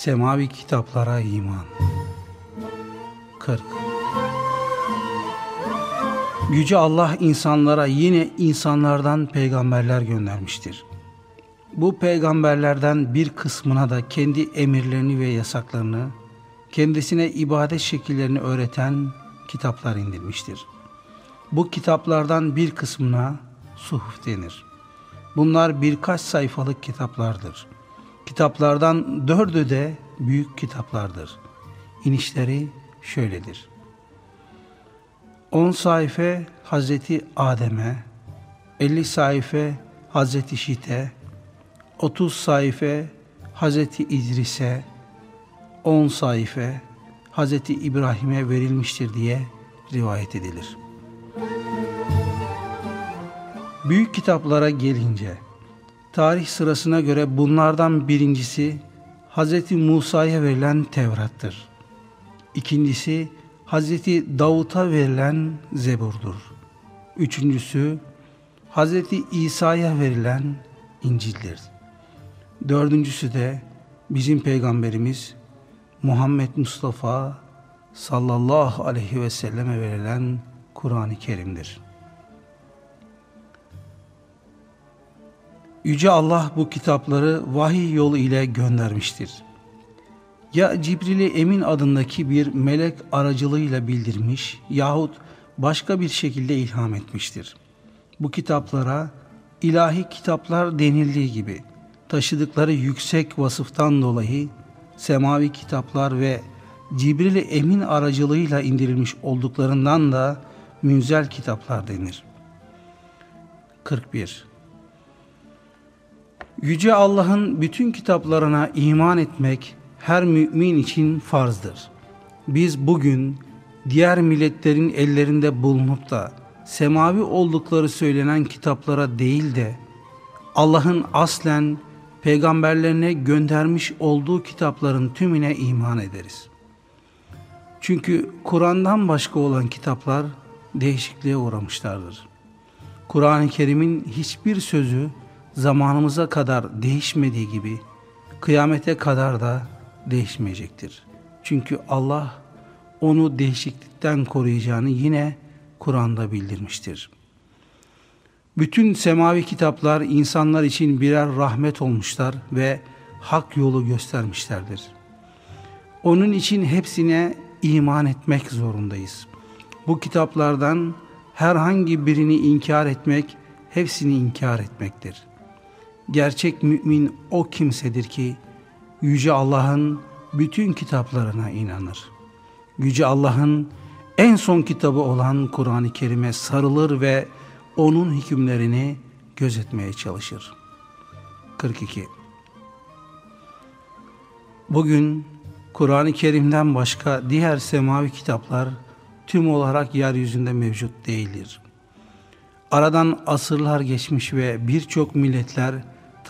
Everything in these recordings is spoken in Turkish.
Semavi kitaplara iman 40 Yüce Allah insanlara yine insanlardan peygamberler göndermiştir. Bu peygamberlerden bir kısmına da kendi emirlerini ve yasaklarını, kendisine ibadet şekillerini öğreten kitaplar indirmiştir. Bu kitaplardan bir kısmına suhuf denir. Bunlar birkaç sayfalık kitaplardır. Kitaplardan dördü de büyük kitaplardır. İnişleri şöyledir. 10 sayfa Hazreti Adem'e, 50 sayfa Hazreti Şit'e, 30 sayfa Hazreti İdris'e, 10 sayfa Hazreti İbrahim'e verilmiştir diye rivayet edilir. Büyük kitaplara gelince, tarih sırasına göre bunlardan birincisi Hz. Musa'ya verilen Tevrat'tır. İkincisi Hz. Davut'a verilen Zebur'dur. Üçüncüsü Hz. İsa'ya verilen İncil'dir. Dördüncüsü de bizim Peygamberimiz Muhammed Mustafa sallallahu aleyhi ve selleme verilen Kur'an-ı Kerim'dir. Yüce Allah bu kitapları vahiy yolu ile göndermiştir. Ya Cibril-i Emin adındaki bir melek aracılığıyla bildirmiş yahut başka bir şekilde ilham etmiştir. Bu kitaplara ilahi kitaplar denildiği gibi taşıdıkları yüksek vasıftan dolayı semavi kitaplar ve Cibril-i Emin aracılığıyla indirilmiş olduklarından da münzel kitaplar denir. 41 Yüce Allah'ın bütün kitaplarına iman etmek her mümin için farzdır. Biz bugün diğer milletlerin ellerinde bulunup da semavi oldukları söylenen kitaplara değil de Allah'ın aslen peygamberlerine göndermiş olduğu kitapların tümüne iman ederiz. Çünkü Kur'an'dan başka olan kitaplar değişikliğe uğramışlardır. Kur'an-ı Kerim'in hiçbir sözü zamanımıza kadar değişmediği gibi kıyamete kadar da değişmeyecektir. Çünkü Allah onu değişiklikten koruyacağını yine Kur'an'da bildirmiştir. Bütün semavi kitaplar insanlar için birer rahmet olmuşlar ve hak yolu göstermişlerdir. Onun için hepsine iman etmek zorundayız. Bu kitaplardan herhangi birini inkar etmek, hepsini inkar etmektir. Gerçek mümin o kimsedir ki, Yüce Allah'ın bütün kitaplarına inanır. Yüce Allah'ın en son kitabı olan Kur'an-ı Kerim'e sarılır ve onun hükümlerini gözetmeye çalışır. 42 Bugün Kur'an-ı Kerim'den başka diğer semavi kitaplar tüm olarak yeryüzünde mevcut değildir. Aradan asırlar geçmiş ve birçok milletler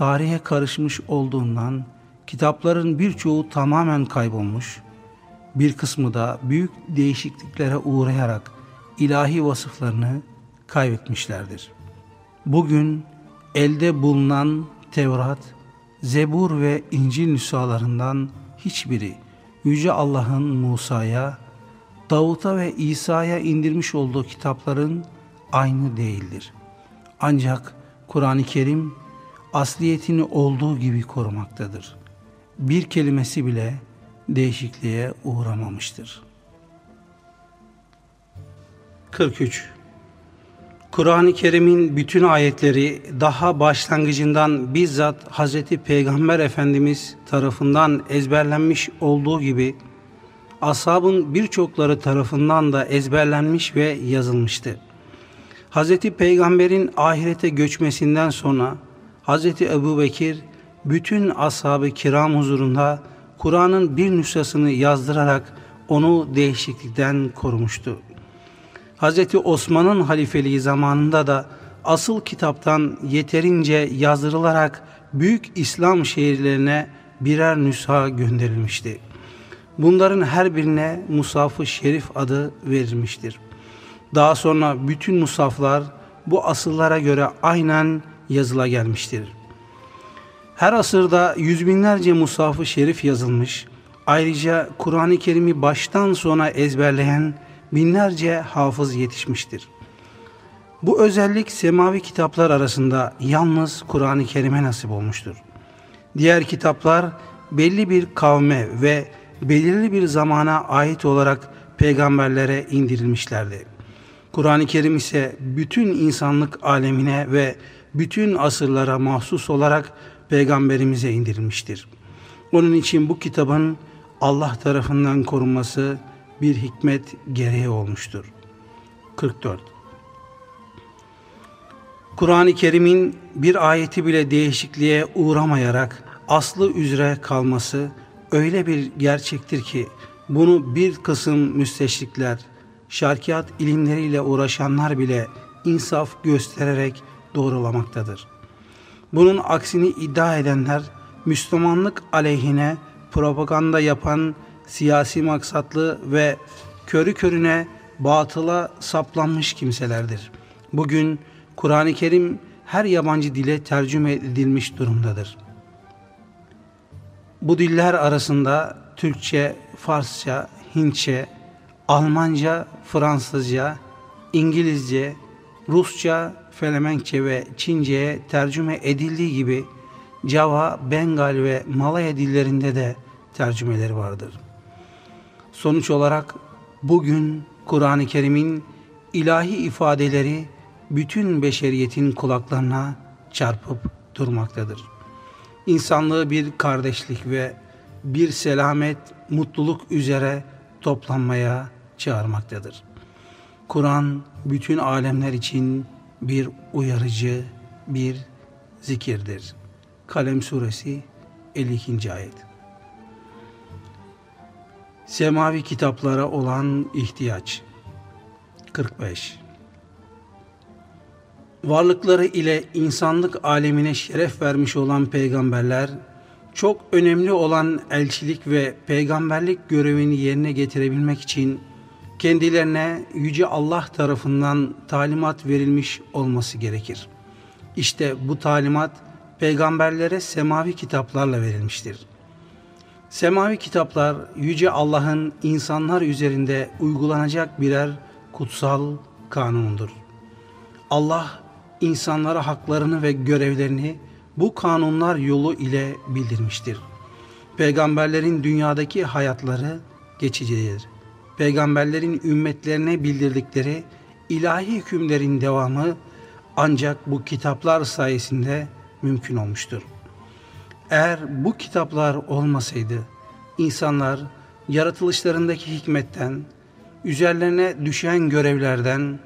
tarihe karışmış olduğundan kitapların birçoğu tamamen kaybolmuş, bir kısmı da büyük değişikliklere uğrayarak ilahi vasıflarını kaybetmişlerdir. Bugün elde bulunan Tevrat, Zebur ve İncil nüshalarından hiçbiri Yüce Allah'ın Musa'ya, Davut'a ve İsa'ya indirmiş olduğu kitapların aynı değildir. Ancak Kur'an-ı Kerim asliyetini olduğu gibi korumaktadır. Bir kelimesi bile değişikliğe uğramamıştır. 43. Kur'an-ı Kerim'in bütün ayetleri daha başlangıcından bizzat Hz. Peygamber Efendimiz tarafından ezberlenmiş olduğu gibi ashabın birçokları tarafından da ezberlenmiş ve yazılmıştı. Hz. Peygamber'in ahirete göçmesinden sonra Hz. Ebu Bekir bütün ashab-ı kiram huzurunda Kur'an'ın bir nüshasını yazdırarak onu değişiklikten korumuştu. Hz. Osman'ın halifeliği zamanında da asıl kitaptan yeterince yazdırılarak büyük İslam şehirlerine birer nüsha gönderilmişti. Bunların her birine Musaf-ı Şerif adı verilmiştir. Daha sonra bütün musaflar bu asıllara göre aynen yazıla gelmiştir. Her asırda yüz binlerce musafı şerif yazılmış, ayrıca Kur'an-ı Kerim'i baştan sona ezberleyen binlerce hafız yetişmiştir. Bu özellik semavi kitaplar arasında yalnız Kur'an-ı Kerim'e nasip olmuştur. Diğer kitaplar belli bir kavme ve belirli bir zamana ait olarak peygamberlere indirilmişlerdi. Kur'an-ı Kerim ise bütün insanlık alemine ve bütün asırlara mahsus olarak peygamberimize indirilmiştir. Onun için bu kitabın Allah tarafından korunması bir hikmet gereği olmuştur. 44. Kur'an-ı Kerim'in bir ayeti bile değişikliğe uğramayarak aslı üzere kalması öyle bir gerçektir ki bunu bir kısım müsteşrikler, şarkiyat ilimleriyle uğraşanlar bile insaf göstererek doğrulamaktadır. Bunun aksini iddia edenler Müslümanlık aleyhine propaganda yapan siyasi maksatlı ve körü körüne batıla saplanmış kimselerdir. Bugün Kur'an-ı Kerim her yabancı dile tercüme edilmiş durumdadır. Bu diller arasında Türkçe, Farsça, Hintçe, Almanca, Fransızca, İngilizce, Rusça, Felemenkçe ve Çince'ye tercüme edildiği gibi Java, Bengal ve Malaya dillerinde de tercümeleri vardır. Sonuç olarak bugün Kur'an-ı Kerim'in ilahi ifadeleri bütün beşeriyetin kulaklarına çarpıp durmaktadır. İnsanlığı bir kardeşlik ve bir selamet, mutluluk üzere toplanmaya çağırmaktadır. Kur'an bütün alemler için bir uyarıcı, bir zikirdir. Kalem Suresi 52. Ayet Semavi kitaplara olan ihtiyaç 45 Varlıkları ile insanlık alemine şeref vermiş olan peygamberler, çok önemli olan elçilik ve peygamberlik görevini yerine getirebilmek için kendilerine Yüce Allah tarafından talimat verilmiş olması gerekir. İşte bu talimat peygamberlere semavi kitaplarla verilmiştir. Semavi kitaplar Yüce Allah'ın insanlar üzerinde uygulanacak birer kutsal kanunudur. Allah insanlara haklarını ve görevlerini bu kanunlar yolu ile bildirmiştir. Peygamberlerin dünyadaki hayatları geçicidir. Peygamberlerin ümmetlerine bildirdikleri ilahi hükümlerin devamı ancak bu kitaplar sayesinde mümkün olmuştur. Eğer bu kitaplar olmasaydı insanlar yaratılışlarındaki hikmetten, üzerlerine düşen görevlerden,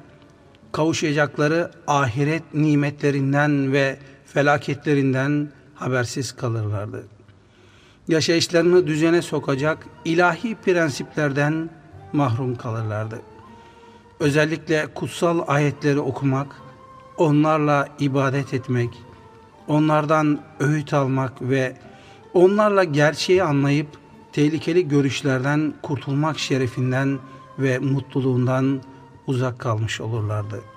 kavuşacakları ahiret nimetlerinden ve felaketlerinden habersiz kalırlardı. Yaşayışlarını düzene sokacak ilahi prensiplerden mahrum kalırlardı. Özellikle kutsal ayetleri okumak, onlarla ibadet etmek, onlardan öğüt almak ve onlarla gerçeği anlayıp tehlikeli görüşlerden kurtulmak şerefinden ve mutluluğundan uzak kalmış olurlardı.''